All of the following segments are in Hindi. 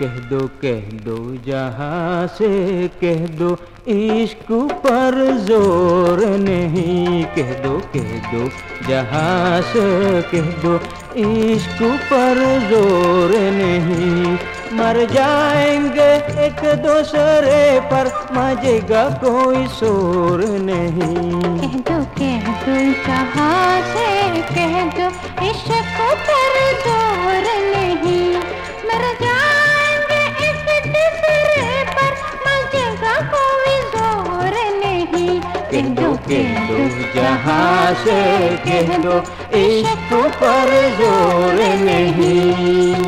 कह दो कह दो, जहाँ से कह दो, इश्क पर ज़ोर नहीं। कह दो कह दो, जहाँ से कह दो, इश्क पर ज़ोर नहीं। मर जाएँगे एक दूसरे पर मजेगा कोई शोर नहीं। कह दो कह दो, जहाँ से जहाँ से कह दो इश्क पर ज़ोर नहीं।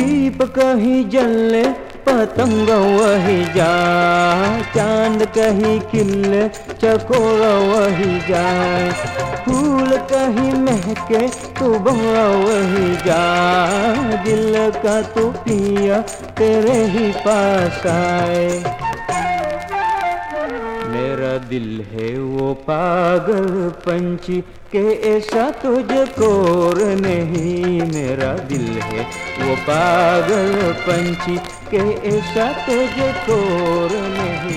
दीप कहीं जल, पतंग वही जा। चाँद कहीं किल, चकोर वही जाए फूल कहीं महके तू बंगा वही जा। दिल का तू पिया, तेरे ही पास आए। मेरा दिल है वो पागल पंछी, के ऐसा तुझे कोर नहीं। मेरा दिल है वो पागल पंछी, के ऐसा तुझे कोर नहीं।